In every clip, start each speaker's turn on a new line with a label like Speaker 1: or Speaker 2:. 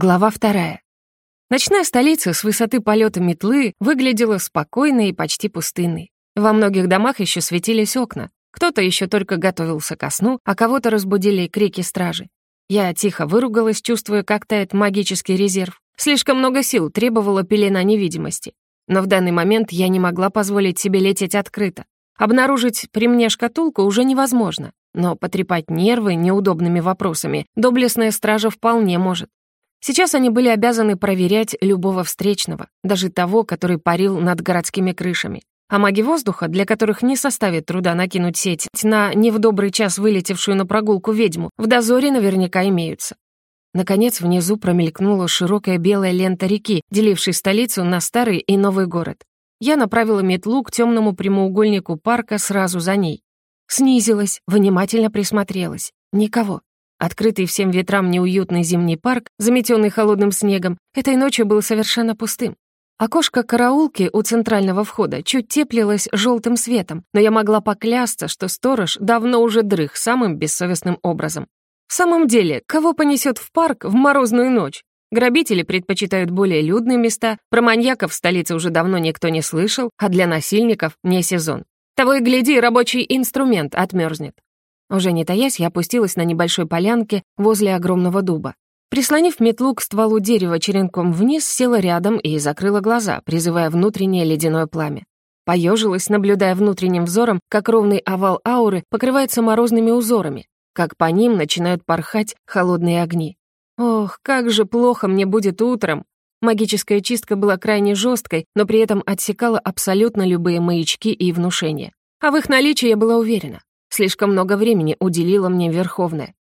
Speaker 1: Глава вторая. Ночная столица с высоты полета метлы выглядела спокойной и почти пустынной. Во многих домах еще светились окна. Кто-то еще только готовился ко сну, а кого-то разбудили крики стражи. Я тихо выругалась, чувствуя, как тает магический резерв. Слишком много сил требовала пелена невидимости. Но в данный момент я не могла позволить себе лететь открыто. Обнаружить при мне шкатулку уже невозможно, но потрепать нервы неудобными вопросами доблестная стража вполне может. Сейчас они были обязаны проверять любого встречного, даже того, который парил над городскими крышами. А маги воздуха, для которых не составит труда накинуть сеть на не в добрый час вылетевшую на прогулку ведьму, в дозоре наверняка имеются. Наконец, внизу промелькнула широкая белая лента реки, делившей столицу на старый и новый город. Я направила метлу к темному прямоугольнику парка сразу за ней. Снизилась, внимательно присмотрелась. Никого. Открытый всем ветрам неуютный зимний парк, заметенный холодным снегом, этой ночью был совершенно пустым. Окошко караулки у центрального входа чуть теплилось желтым светом, но я могла поклясться, что сторож давно уже дрых самым бессовестным образом. В самом деле, кого понесет в парк в морозную ночь? Грабители предпочитают более людные места, про маньяков в столице уже давно никто не слышал, а для насильников не сезон. Того и гляди, рабочий инструмент отмерзнет. Уже не таясь, я опустилась на небольшой полянке возле огромного дуба. Прислонив метлу к стволу дерева черенком вниз, села рядом и закрыла глаза, призывая внутреннее ледяное пламя. Поежилась, наблюдая внутренним взором, как ровный овал ауры покрывается морозными узорами, как по ним начинают порхать холодные огни. Ох, как же плохо мне будет утром! Магическая чистка была крайне жесткой, но при этом отсекала абсолютно любые маячки и внушения. А в их наличии я была уверена. Слишком много времени уделила мне Верховная.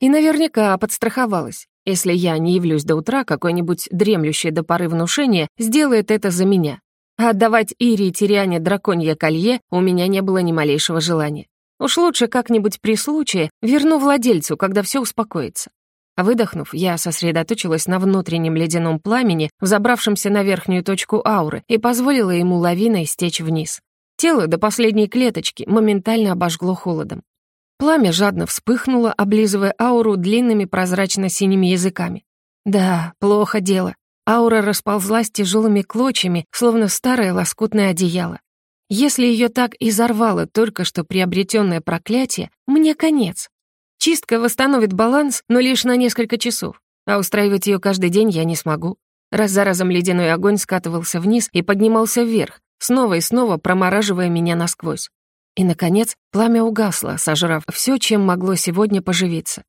Speaker 1: И наверняка подстраховалась. Если я не явлюсь до утра, какое-нибудь дремлющее до поры внушение сделает это за меня. А отдавать Ире и Тириане драконье колье у меня не было ни малейшего желания. Уж лучше как-нибудь при случае верну владельцу, когда все успокоится. Выдохнув, я сосредоточилась на внутреннем ледяном пламени, взобравшемся на верхнюю точку ауры, и позволила ему лавиной стечь вниз. Тело до последней клеточки моментально обожгло холодом. Пламя жадно вспыхнуло, облизывая ауру длинными прозрачно-синими языками. Да, плохо дело. Аура расползлась тяжелыми клочьями, словно старое лоскутное одеяло. Если ее так изорвало только что приобретенное проклятие, мне конец. Чистка восстановит баланс, но лишь на несколько часов, а устраивать ее каждый день я не смогу. Раз за разом ледяной огонь скатывался вниз и поднимался вверх, снова и снова промораживая меня насквозь. И, наконец, пламя угасло, сожрав все, чем могло сегодня поживиться.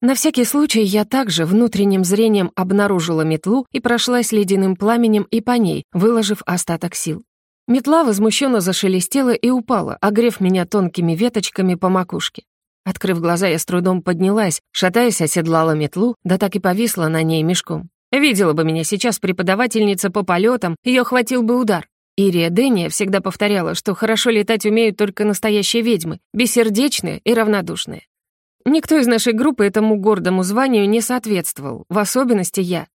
Speaker 1: На всякий случай я также внутренним зрением обнаружила метлу и прошлась ледяным пламенем и по ней, выложив остаток сил. Метла возмущенно зашелестела и упала, огрев меня тонкими веточками по макушке. Открыв глаза, я с трудом поднялась, шатаясь, оседлала метлу, да так и повисла на ней мешком. Видела бы меня сейчас преподавательница по полетам, ее хватил бы удар. Ирия Дэния всегда повторяла, что хорошо летать умеют только настоящие ведьмы, бессердечные и равнодушные. Никто из нашей группы этому гордому званию не соответствовал, в особенности я.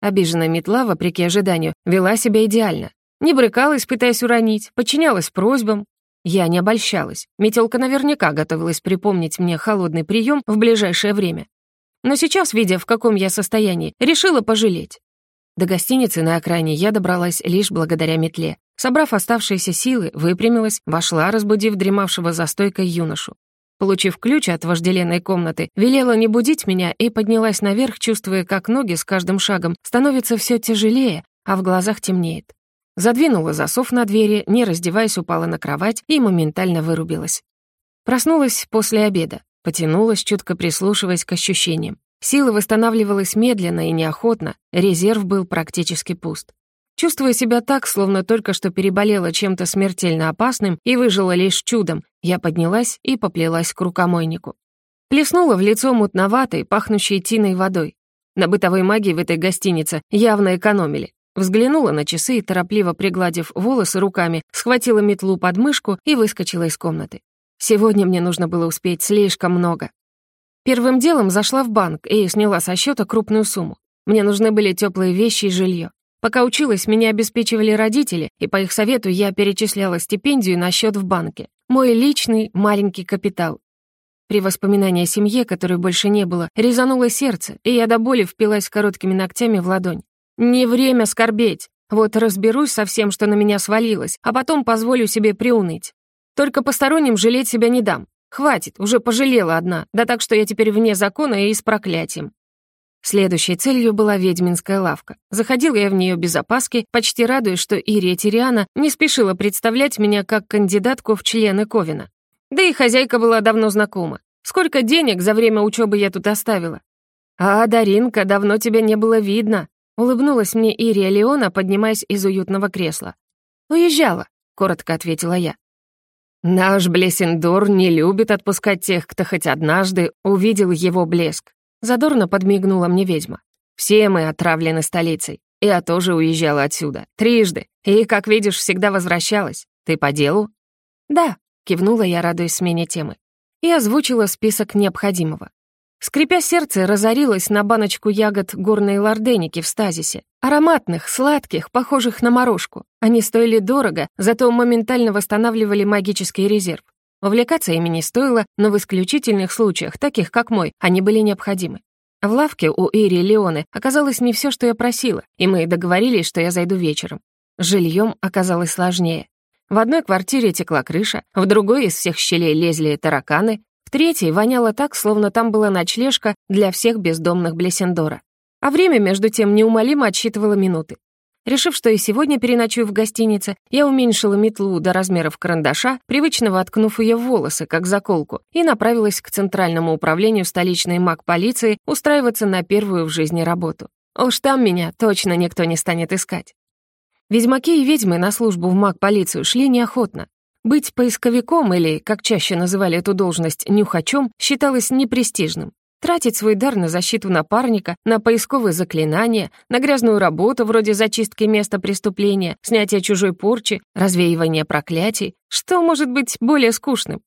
Speaker 1: Обиженная метла, вопреки ожиданию, вела себя идеально. Не брыкалась, пытаясь уронить, подчинялась просьбам. Я не обольщалась. Метелка наверняка готовилась припомнить мне холодный прием в ближайшее время. Но сейчас, видя, в каком я состоянии, решила пожалеть. До гостиницы на окраине я добралась лишь благодаря метле. Собрав оставшиеся силы, выпрямилась, вошла, разбудив дремавшего за стойкой юношу. Получив ключ от вожделенной комнаты, велела не будить меня и поднялась наверх, чувствуя, как ноги с каждым шагом становятся все тяжелее, а в глазах темнеет. Задвинула засов на двери, не раздеваясь, упала на кровать и моментально вырубилась. Проснулась после обеда, потянулась, чутко прислушиваясь к ощущениям. Сила восстанавливалась медленно и неохотно, резерв был практически пуст. Чувствуя себя так, словно только что переболела чем-то смертельно опасным и выжила лишь чудом, я поднялась и поплелась к рукомойнику. Плеснула в лицо мутноватой, пахнущей тиной водой. На бытовой магии в этой гостинице явно экономили. Взглянула на часы и, торопливо пригладив волосы руками, схватила метлу под мышку и выскочила из комнаты. Сегодня мне нужно было успеть слишком много. Первым делом зашла в банк и сняла со счета крупную сумму. Мне нужны были теплые вещи и жилье. Пока училась, меня обеспечивали родители, и по их совету я перечисляла стипендию на счет в банке. Мой личный маленький капитал. При воспоминании о семье, которой больше не было, резануло сердце, и я до боли впилась короткими ногтями в ладонь. Не время скорбеть. Вот разберусь со всем, что на меня свалилось, а потом позволю себе приуныть. Только посторонним жалеть себя не дам. Хватит, уже пожалела одна, да так, что я теперь вне закона и с проклятием. Следующей целью была ведьминская лавка. Заходила я в нее без опаски, почти радуясь, что Ирия Тириана не спешила представлять меня как кандидатку в члены Ковина. Да и хозяйка была давно знакома. Сколько денег за время учебы я тут оставила? «А, Даринка, давно тебя не было видно», — улыбнулась мне Ирия Леона, поднимаясь из уютного кресла. «Уезжала», — коротко ответила я. «Наш Блессендор не любит отпускать тех, кто хоть однажды увидел его блеск», — задорно подмигнула мне ведьма. «Все мы отравлены столицей. Я тоже уезжала отсюда. Трижды. И, как видишь, всегда возвращалась. Ты по делу?» «Да», Кивнула я, радуясь смене темы. И озвучила список необходимого. Скрипя сердце, разорилась на баночку ягод горной лорденики в стазисе. Ароматных, сладких, похожих на морожку. Они стоили дорого, зато моментально восстанавливали магический резерв. Увлекаться ими не стоило, но в исключительных случаях, таких как мой, они были необходимы. В лавке у Ири Леоны оказалось не все, что я просила, и мы договорились, что я зайду вечером. С жильем оказалось сложнее. В одной квартире текла крыша, в другой из всех щелей лезли тараканы, в третьей воняло так, словно там была ночлежка для всех бездомных Блессендора. А время, между тем, неумолимо отсчитывало минуты. Решив, что и сегодня переночую в гостинице, я уменьшила метлу до размеров карандаша, привычно воткнув ее в волосы, как заколку, и направилась к Центральному управлению столичной маг-полиции устраиваться на первую в жизни работу. Уж там меня точно никто не станет искать. Ведьмаки и ведьмы на службу в маг-полицию шли неохотно. Быть поисковиком или, как чаще называли эту должность, нюхачом, считалось непрестижным. Тратить свой дар на защиту напарника, на поисковые заклинания, на грязную работу вроде зачистки места преступления, снятия чужой порчи, развеивания проклятий, что может быть более скучным?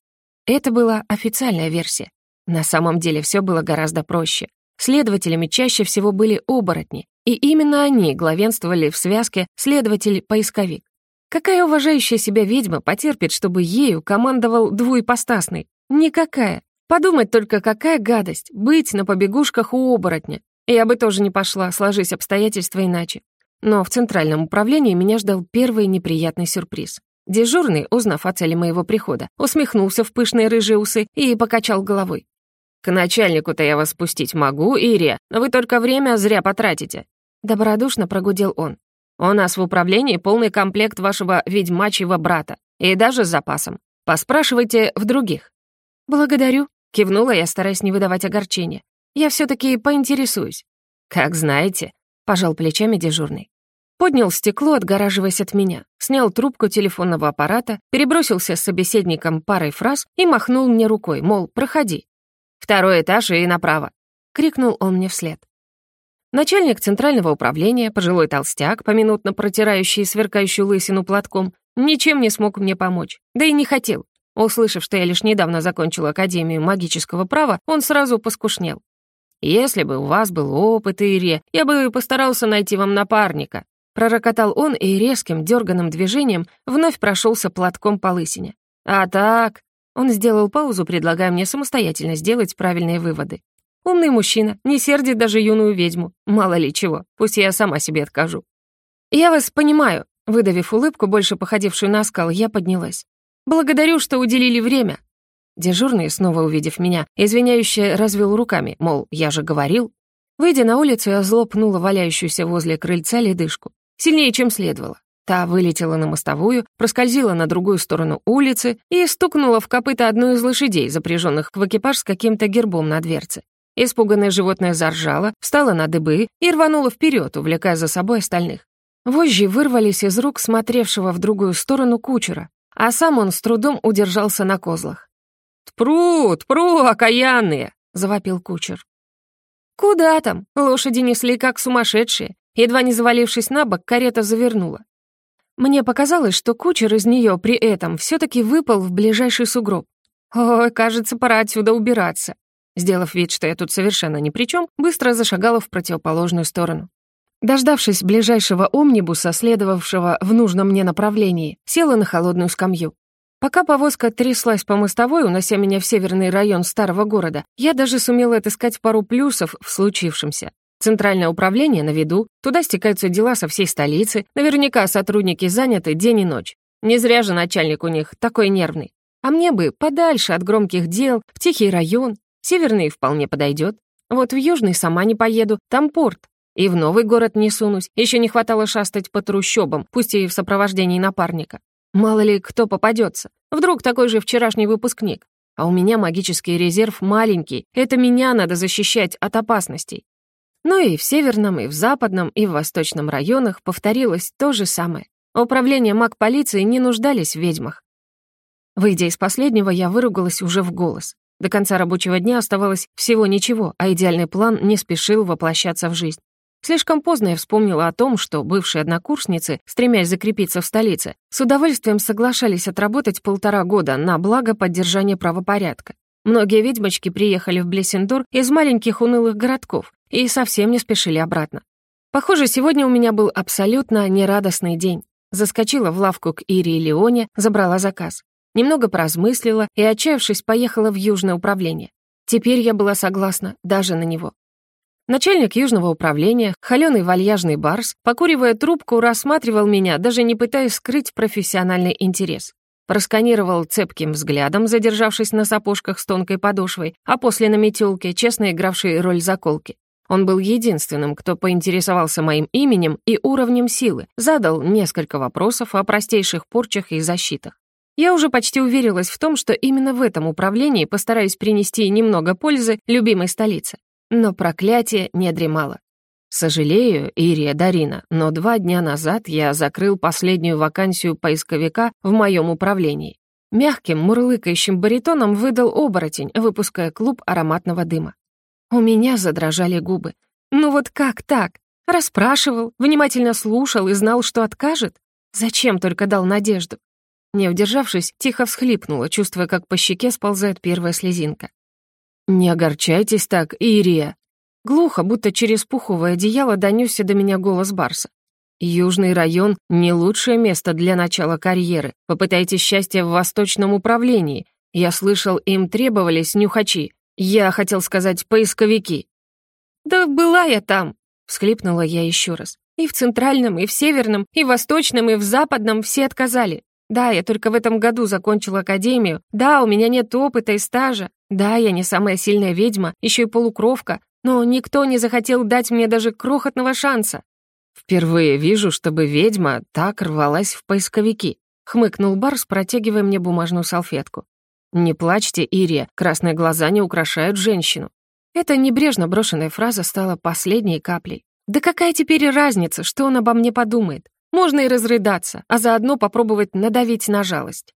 Speaker 1: Это была официальная версия. На самом деле все было гораздо проще. Следователями чаще всего были оборотни, и именно они главенствовали в связке следователь-поисковик. Какая уважающая себя ведьма потерпит, чтобы ею командовал двуепостасный? Никакая. Подумать только, какая гадость — быть на побегушках у оборотня. Я бы тоже не пошла, сложись обстоятельства иначе. Но в центральном управлении меня ждал первый неприятный сюрприз. Дежурный, узнав о цели моего прихода, усмехнулся в пышные рыжие усы и покачал головой. «К начальнику-то я вас спустить могу, Ирия, но вы только время зря потратите». Добродушно прогудел он. «У нас в управлении полный комплект вашего ведьмачьего брата, и даже с запасом. Поспрашивайте в других». «Благодарю», — кивнула я, стараясь не выдавать огорчения. «Я все таки поинтересуюсь». «Как знаете», — пожал плечами дежурный. Поднял стекло, отгораживаясь от меня, снял трубку телефонного аппарата, перебросился с собеседником парой фраз и махнул мне рукой, мол, проходи. «Второй этаж и направо!» — крикнул он мне вслед. Начальник центрального управления, пожилой толстяк, поминутно протирающий сверкающую лысину платком, ничем не смог мне помочь, да и не хотел. Услышав, что я лишь недавно закончил Академию магического права, он сразу поскушнел. «Если бы у вас был опыт, Ире, я бы постарался найти вам напарника», пророкотал он и резким, дерганым движением вновь прошелся платком по лысине. «А так, он сделал паузу, предлагая мне самостоятельно сделать правильные выводы. Умный мужчина, не сердит даже юную ведьму. Мало ли чего, пусть я сама себе откажу. «Я вас понимаю», — выдавив улыбку, больше походившую на скал, я поднялась. «Благодарю, что уделили время». Дежурный, снова увидев меня, извиняюще развел руками, мол, я же говорил. Выйдя на улицу, я зло пнула валяющуюся возле крыльца ледышку. Сильнее, чем следовало. Та вылетела на мостовую, проскользила на другую сторону улицы и стукнула в копыта одну из лошадей, запряженных в экипаж с каким-то гербом на дверце. Испуганное животное заржало, встало на дыбы и рвануло вперед, увлекая за собой остальных. Вожжи вырвались из рук смотревшего в другую сторону кучера, а сам он с трудом удержался на козлах. «Тпру, тпру, окаянные!» — завопил кучер. «Куда там?» Лошади несли как сумасшедшие. Едва не завалившись на бок, карета завернула. Мне показалось, что кучер из нее при этом все таки выпал в ближайший сугроб. Ой, кажется, пора отсюда убираться. Сделав вид, что я тут совершенно ни при чем, быстро зашагала в противоположную сторону. Дождавшись ближайшего омнибуса, следовавшего в нужном мне направлении, села на холодную скамью. Пока повозка тряслась по мостовой, унося меня в северный район старого города, я даже сумела отыскать пару плюсов в случившемся. Центральное управление на виду, туда стекаются дела со всей столицы, наверняка сотрудники заняты день и ночь. Не зря же начальник у них такой нервный. А мне бы подальше от громких дел, в тихий район. Северный вполне подойдет. Вот в южный сама не поеду, там порт. И в новый город не сунусь. Еще не хватало шастать по трущобам, пусть и в сопровождении напарника. Мало ли кто попадется. Вдруг такой же вчерашний выпускник. А у меня магический резерв маленький. Это меня надо защищать от опасностей. Ну и в северном, и в западном, и в восточном районах повторилось то же самое. Управление маг-полиции не нуждались в ведьмах. Выйдя из последнего, я выругалась уже в голос. До конца рабочего дня оставалось всего ничего, а идеальный план не спешил воплощаться в жизнь. Слишком поздно я вспомнила о том, что бывшие однокурсницы, стремясь закрепиться в столице, с удовольствием соглашались отработать полтора года на благо поддержания правопорядка. Многие ведьмочки приехали в Блессендор из маленьких унылых городков и совсем не спешили обратно. Похоже, сегодня у меня был абсолютно нерадостный день. Заскочила в лавку к Ире и Леоне, забрала заказ. Немного поразмыслила и, отчаявшись, поехала в Южное управление. Теперь я была согласна даже на него. Начальник Южного управления, холёный вальяжный барс, покуривая трубку, рассматривал меня, даже не пытаясь скрыть профессиональный интерес. Просканировал цепким взглядом, задержавшись на сапожках с тонкой подошвой, а после на метелке, честно игравшей роль заколки. Он был единственным, кто поинтересовался моим именем и уровнем силы, задал несколько вопросов о простейших порчах и защитах. Я уже почти уверилась в том, что именно в этом управлении постараюсь принести немного пользы любимой столице. Но проклятие не дремало. Сожалею, Ирия Дарина, но два дня назад я закрыл последнюю вакансию поисковика в моем управлении. Мягким, мурлыкающим баритоном выдал оборотень, выпуская клуб ароматного дыма. У меня задрожали губы. Ну вот как так? Расспрашивал, внимательно слушал и знал, что откажет? Зачем только дал надежду? Не удержавшись, тихо всхлипнула, чувствуя, как по щеке сползает первая слезинка. «Не огорчайтесь так, Ирия!» Глухо, будто через пуховое одеяло, донесся до меня голос Барса. «Южный район — не лучшее место для начала карьеры. Попытайтесь счастье в восточном управлении. Я слышал, им требовались нюхачи. Я хотел сказать, поисковики». «Да была я там!» — всхлипнула я еще раз. «И в центральном, и в северном, и в восточном, и в западном все отказали. Да, я только в этом году закончила академию. Да, у меня нет опыта и стажа. Да, я не самая сильная ведьма, еще и полукровка. Но никто не захотел дать мне даже крохотного шанса. «Впервые вижу, чтобы ведьма так рвалась в поисковики», — хмыкнул Барс, протягивая мне бумажную салфетку. «Не плачьте, Ирия, красные глаза не украшают женщину». Эта небрежно брошенная фраза стала последней каплей. «Да какая теперь разница, что он обо мне подумает? Можно и разрыдаться, а заодно попробовать надавить на жалость.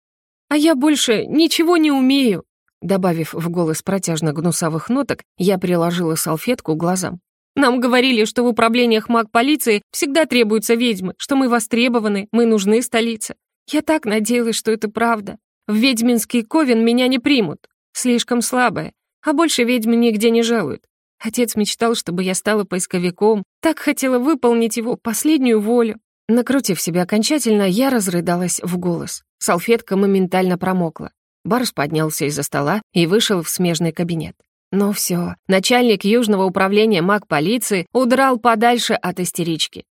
Speaker 1: «А я больше ничего не умею!» Добавив в голос протяжно гнусавых ноток, я приложила салфетку к глазам. «Нам говорили, что в управлениях маг-полиции всегда требуются ведьмы, что мы востребованы, мы нужны столице. Я так надеялась, что это правда. В ведьминский ковен меня не примут. Слишком слабая, а больше ведьмы нигде не жалуют. Отец мечтал, чтобы я стала поисковиком, так хотела выполнить его последнюю волю. Накрутив себя окончательно, я разрыдалась в голос. Салфетка моментально промокла. Барс поднялся из-за стола и вышел в смежный кабинет. Ну все, начальник Южного управления маг-полиции удрал подальше от истерички.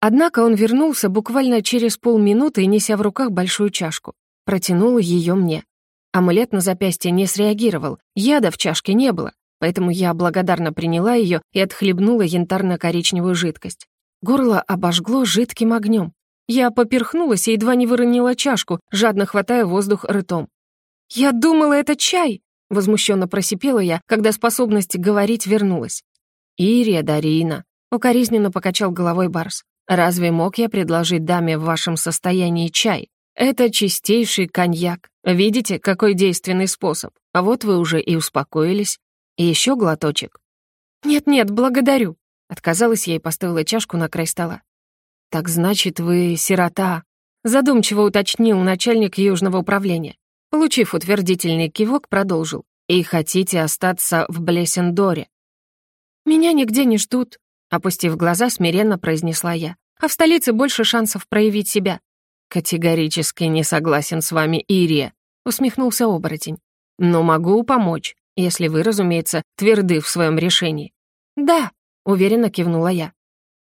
Speaker 1: Однако он вернулся буквально через полминуты, неся в руках большую чашку. Протянул ее мне. Амулет на запястье не среагировал, яда в чашке не было, поэтому я благодарно приняла ее и отхлебнула янтарно-коричневую жидкость. Горло обожгло жидким огнем. Я поперхнулась и едва не выронила чашку, жадно хватая воздух ртом. «Я думала, это чай!» — возмущенно просипела я, когда способность говорить вернулась. «Ирия Дарина», — укоризненно покачал головой Барс. «Разве мог я предложить даме в вашем состоянии чай? Это чистейший коньяк. Видите, какой действенный способ? А вот вы уже и успокоились. И еще глоточек». «Нет-нет, благодарю», Отказалась я и поставила чашку на край стола. «Так значит, вы сирота», — задумчиво уточнил начальник Южного управления. Получив утвердительный кивок, продолжил. «И хотите остаться в Блессендоре?» «Меня нигде не ждут», — опустив глаза, смиренно произнесла я. «А в столице больше шансов проявить себя». «Категорически не согласен с вами, Ирия», — усмехнулся оборотень. «Но могу помочь, если вы, разумеется, тверды в своем решении». «Да», — уверенно кивнула я.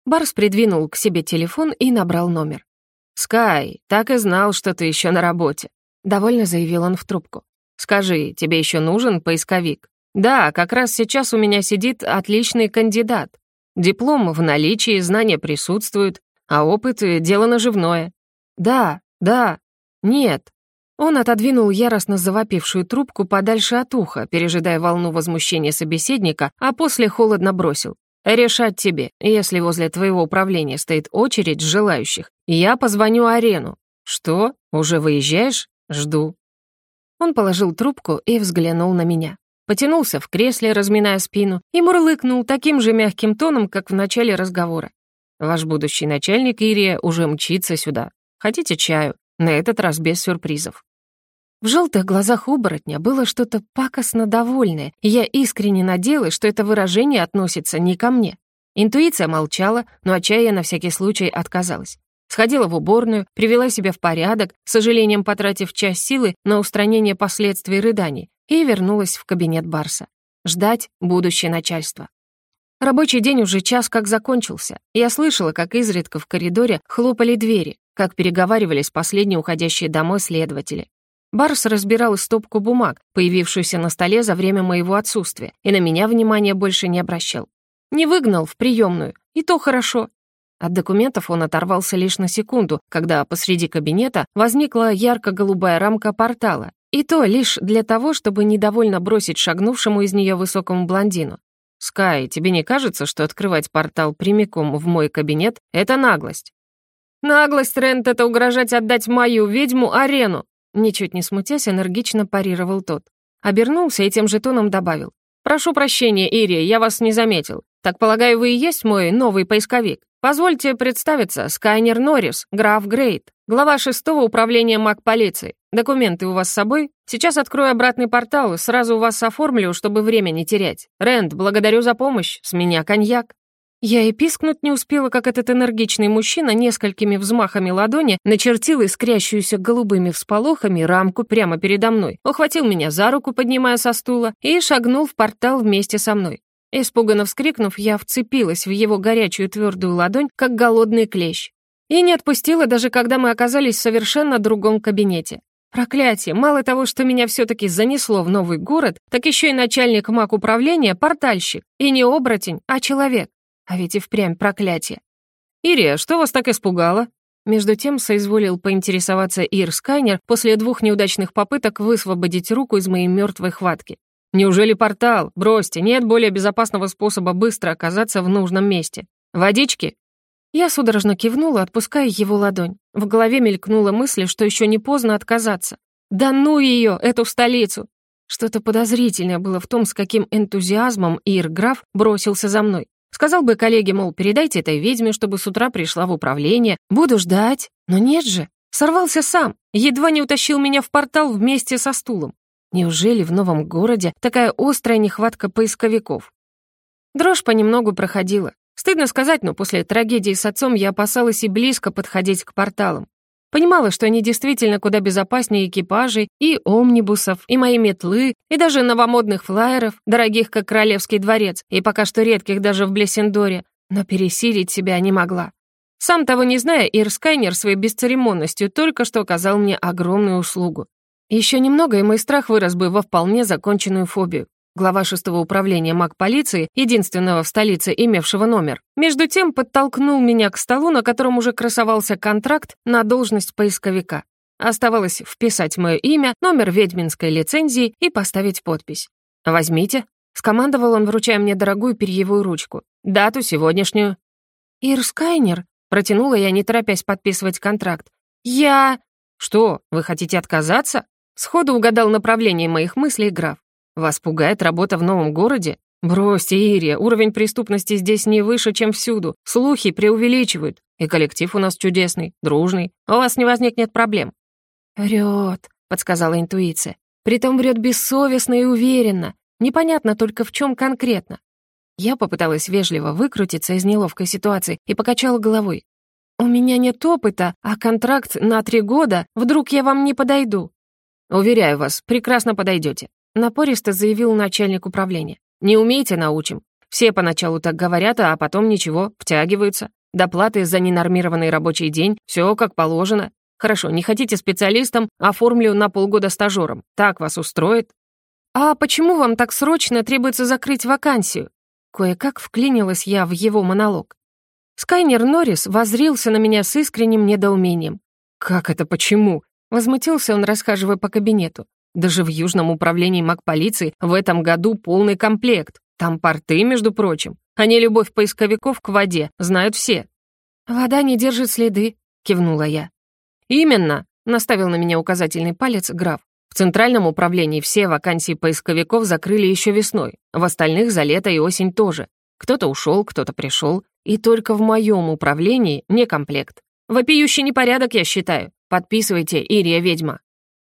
Speaker 1: Барс придвинул к себе телефон и набрал номер. «Скай, так и знал, что ты еще на работе», — довольно заявил он в трубку. «Скажи, тебе еще нужен поисковик?» «Да, как раз сейчас у меня сидит отличный кандидат. Диплом в наличии, знания присутствуют, а опыт — дело наживное. «Да, да, нет». Он отодвинул яростно завопившую трубку подальше от уха, пережидая волну возмущения собеседника, а после холодно бросил. «Решать тебе. Если возле твоего управления стоит очередь желающих, я позвоню Арену». «Что? Уже выезжаешь? Жду». Он положил трубку и взглянул на меня. Потянулся в кресле, разминая спину, и мурлыкнул таким же мягким тоном, как в начале разговора. «Ваш будущий начальник Ирия уже мчится сюда. Хотите чаю? На этот раз без сюрпризов». В желтых глазах оборотня было что-то пакостно довольное, и я искренне надеялась, что это выражение относится не ко мне. Интуиция молчала, но от чая я на всякий случай отказалась. Сходила в уборную, привела себя в порядок, с сожалением потратив часть силы на устранение последствий рыданий, и вернулась в кабинет Барса. Ждать будущее начальство. Рабочий день уже час как закончился. Я слышала, как изредка в коридоре хлопали двери, как переговаривались последние уходящие домой следователи. Барс разбирал стопку бумаг, появившуюся на столе за время моего отсутствия, и на меня внимания больше не обращал. Не выгнал в приемную, и то хорошо. От документов он оторвался лишь на секунду, когда посреди кабинета возникла ярко-голубая рамка портала, и то лишь для того, чтобы недовольно бросить шагнувшему из нее высокому блондину. «Скай, тебе не кажется, что открывать портал прямиком в мой кабинет — это наглость?» «Наглость, Рент, это угрожать отдать мою ведьму арену!» Ничуть не смутясь, энергично парировал тот. Обернулся и тем же тоном добавил. «Прошу прощения, Ирия, я вас не заметил. Так, полагаю, вы и есть мой новый поисковик? Позвольте представиться, Скайнер Норрис, граф Грейт, глава шестого управления маг-полиции. Документы у вас с собой? Сейчас открою обратный портал, сразу вас оформлю, чтобы время не терять. Рэнд, благодарю за помощь, с меня коньяк». Я и пискнуть не успела, как этот энергичный мужчина несколькими взмахами ладони начертил искрящуюся голубыми всполохами рамку прямо передо мной, ухватил меня за руку, поднимая со стула, и шагнул в портал вместе со мной. Испуганно вскрикнув, я вцепилась в его горячую твердую ладонь, как голодный клещ. И не отпустила, даже когда мы оказались в совершенно другом кабинете. Проклятие, мало того, что меня все-таки занесло в новый город, так еще и начальник маг управления — портальщик. И не оборотень, а человек. А ведь и впрямь проклятие. «Ирия, что вас так испугало?» Между тем соизволил поинтересоваться Ир Скайнер после двух неудачных попыток высвободить руку из моей мертвой хватки. «Неужели портал? Бросьте, нет более безопасного способа быстро оказаться в нужном месте. Водички?» Я судорожно кивнула, отпуская его ладонь. В голове мелькнула мысль, что еще не поздно отказаться. «Да ну ее, эту столицу!» Что-то подозрительное было в том, с каким энтузиазмом Ир Граф бросился за мной. Сказал бы коллеге, мол, передайте этой ведьме, чтобы с утра пришла в управление. Буду ждать. Но нет же. Сорвался сам. Едва не утащил меня в портал вместе со стулом. Неужели в новом городе такая острая нехватка поисковиков? Дрожь понемногу проходила. Стыдно сказать, но после трагедии с отцом я опасалась и близко подходить к порталам. Понимала, что они действительно куда безопаснее экипажей и омнибусов, и моей метлы, и даже новомодных флайеров, дорогих как Королевский дворец, и пока что редких даже в Блессендоре, но пересилить себя не могла. Сам того не зная, Ирскайнер своей бесцеремонностью только что оказал мне огромную услугу. Еще немного, и мой страх вырос бы во вполне законченную фобию глава шестого управления маг-полиции, единственного в столице, имевшего номер, между тем подтолкнул меня к столу, на котором уже красовался контракт на должность поисковика. Оставалось вписать мое имя, номер ведьминской лицензии и поставить подпись. «Возьмите», — скомандовал он, вручая мне дорогую перьевую ручку. «Дату сегодняшнюю». «Ирскайнер», — протянула я, не торопясь подписывать контракт. «Я...» «Что, вы хотите отказаться?» Сходу угадал направление моих мыслей граф. Вас пугает работа в новом городе? Бросьте, Ирия, уровень преступности здесь не выше, чем всюду. Слухи преувеличивают. И коллектив у нас чудесный, дружный. У вас не возникнет проблем». «Врет», — подсказала интуиция. «Притом врет бессовестно и уверенно. Непонятно только в чем конкретно». Я попыталась вежливо выкрутиться из неловкой ситуации и покачала головой. У меня нет опыта, а контракт на три года, вдруг я вам не подойду».
Speaker 2: «Уверяю вас, прекрасно подойдете», — напористо заявил начальник управления. «Не умеете — научим. Все поначалу так говорят, а потом ничего, втягиваются. Доплаты за ненормированный рабочий день, все как положено. Хорошо, не хотите специалистом, оформлю на полгода стажером. Так вас устроит?»
Speaker 1: «А почему вам так срочно требуется закрыть вакансию?» Кое-как вклинилась я в его монолог. Скайнер Норрис возрился на меня с искренним недоумением.
Speaker 2: «Как это почему?» — возмутился он, расхаживая по кабинету. «Даже в Южном управлении МакПолиции в этом году полный комплект. Там порты, между прочим. Не любовь поисковиков к воде, знают все».
Speaker 1: «Вода не держит следы», — кивнула я.
Speaker 2: «Именно», — наставил на меня указательный палец граф. В Центральном управлении все вакансии поисковиков закрыли еще весной, в остальных за лето и осень тоже. Кто-то ушел, кто-то пришел, и только в моем управлении не комплект. Вопиющий непорядок, я считаю. Подписывайте, Ирия ведьма.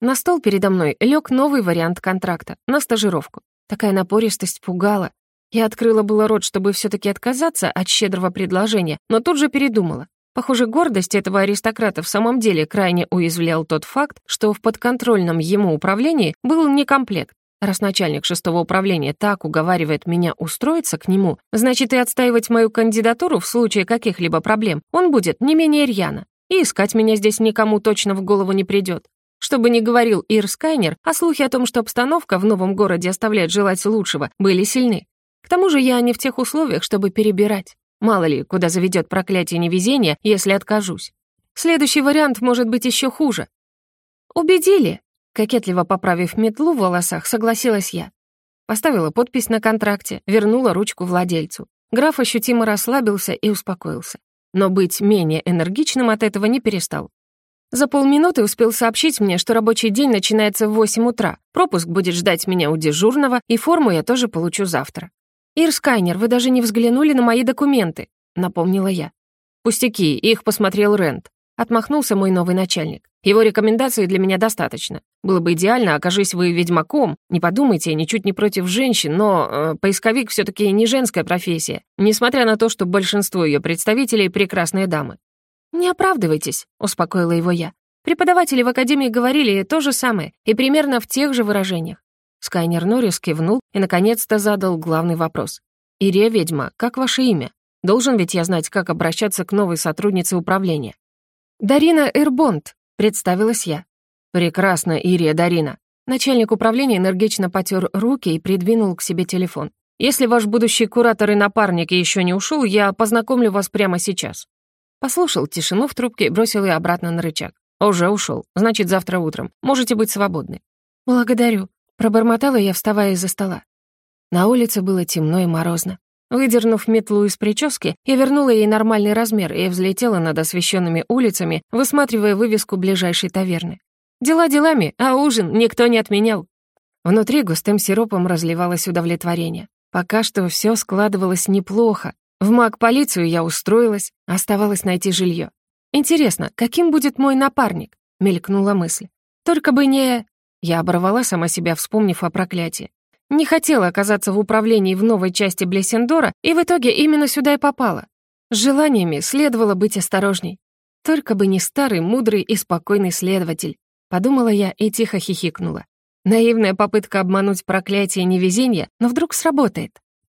Speaker 1: На стол передо мной лег новый вариант контракта на стажировку. Такая напористость пугала. Я открыла было рот, чтобы все таки отказаться от щедрого предложения, но тут же передумала. Похоже, гордость этого аристократа в самом деле крайне уязвлял тот факт, что в подконтрольном ему управлении был некомплект. Раз начальник шестого управления так уговаривает меня устроиться к нему, значит и отстаивать мою кандидатуру в случае каких-либо проблем он будет не менее рьяно. И искать меня здесь никому точно в голову не придет. Что бы ни говорил Ир Скайнер, а слухи о том, что обстановка в новом городе оставляет желать лучшего, были сильны. К тому же я не в тех условиях, чтобы перебирать. Мало ли, куда заведет проклятие невезения, если откажусь. Следующий вариант может быть еще хуже. «Убедили», Кокетливо поправив метлу в волосах, согласилась я. Поставила подпись на контракте, вернула ручку владельцу. Граф ощутимо расслабился и успокоился. Но быть менее энергичным от этого не перестал. За полминуты успел сообщить мне, что рабочий день начинается в 8 утра. Пропуск будет ждать меня у дежурного, и форму я тоже получу завтра. «Ирскайнер, вы даже не взглянули на мои документы», — напомнила я.
Speaker 2: «Пустяки, их посмотрел Рент», — отмахнулся мой новый начальник. Его рекомендации для меня достаточно. Было бы идеально, окажись вы ведьмаком. Не подумайте, ничуть не против женщин, но э, поисковик все таки не женская профессия, несмотря на то, что большинство ее представителей — прекрасные дамы.
Speaker 1: «Не оправдывайтесь», — успокоила его я. «Преподаватели в академии говорили то же самое, и примерно в тех же выражениях».
Speaker 2: Скайнер Норрис кивнул и, наконец-то, задал главный вопрос. «Ирия ведьма, как ваше имя? Должен ведь я знать, как обращаться к новой сотруднице управления».
Speaker 1: «Дарина Эрбонд», Представилась я.
Speaker 2: «Прекрасно, Ирия Дарина». Начальник управления энергично потер руки и придвинул к себе телефон. «Если ваш будущий куратор и напарник еще не ушел, я познакомлю вас прямо сейчас». Послушал тишину в трубке бросил ее обратно на рычаг. «Уже ушел. Значит, завтра утром. Можете быть свободны».
Speaker 1: «Благодарю», — пробормотала я, вставая из-за стола.
Speaker 2: На улице было темно и морозно. Выдернув метлу из прически, я вернула ей нормальный размер и взлетела над освещенными улицами, высматривая вывеску ближайшей таверны. Дела делами, а ужин никто не отменял. Внутри густым сиропом разливалось удовлетворение. Пока что все складывалось неплохо. В маг-полицию я устроилась, оставалось найти жилье. «Интересно, каким будет мой напарник?» — мелькнула мысль. «Только бы не...» Я оборвала сама себя, вспомнив о проклятии. Не хотела оказаться в управлении в новой части Блессендора, и в итоге именно сюда и попала. С желаниями следовало быть осторожней. Только бы не старый, мудрый и спокойный следователь. Подумала я и тихо хихикнула. Наивная попытка обмануть проклятие невезения, но вдруг сработает.